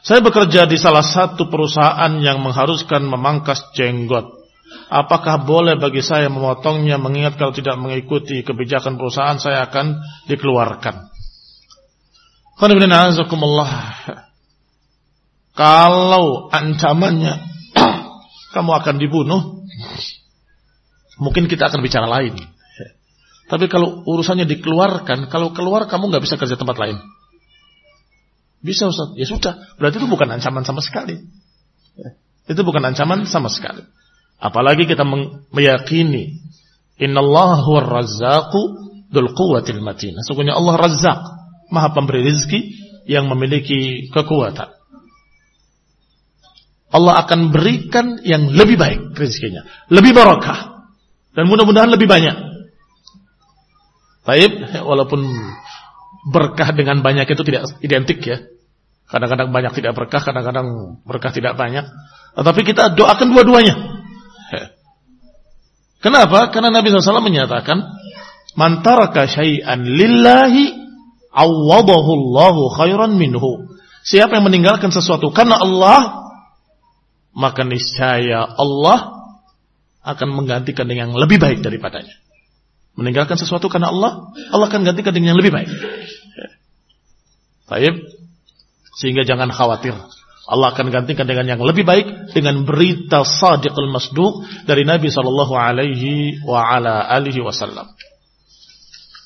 Saya bekerja di salah satu perusahaan yang mengharuskan memangkas jenggot. Apakah boleh bagi saya memotongnya mengingat kalau tidak mengikuti kebijakan perusahaan saya akan dikeluarkan. Kalau ancamannya kamu akan dibunuh, mungkin kita akan bicara lain. Tapi kalau urusannya dikeluarkan, kalau keluar kamu nggak bisa kerja tempat lain. Bisa Ustaz. Ya sudah. Berarti itu bukan ancaman sama sekali. Itu bukan ancaman sama sekali. Apalagi kita meyakini innallaha huwa razzaqu dzul quwwatil matin. Sesungguhnya Allah Razzaq, Maha pemberi rezeki yang memiliki kekuatan. Allah akan berikan yang lebih baik rezekinya, lebih barakah dan mudah-mudahan lebih banyak. Taib, walaupun berkah dengan banyak itu tidak identik ya. Kadang-kadang banyak tidak berkah, kadang-kadang berkah tidak banyak. Tetapi kita doakan dua-duanya. Kenapa? Karena Nabi SAW menyatakan, Mantaraka syai'an lillahi awwadahu Allahu khairan minhu. Siapa yang meninggalkan sesuatu karena Allah, maka niscaya Allah akan menggantikan dengan yang lebih baik daripadanya. Meninggalkan sesuatu karena Allah, Allah akan gantikan dengan yang lebih baik. Baik. Sehingga jangan khawatir. Allah akan gantikan dengan yang lebih baik dengan berita sadiqul masduq dari Nabi sallallahu wa ala alihi wasallam.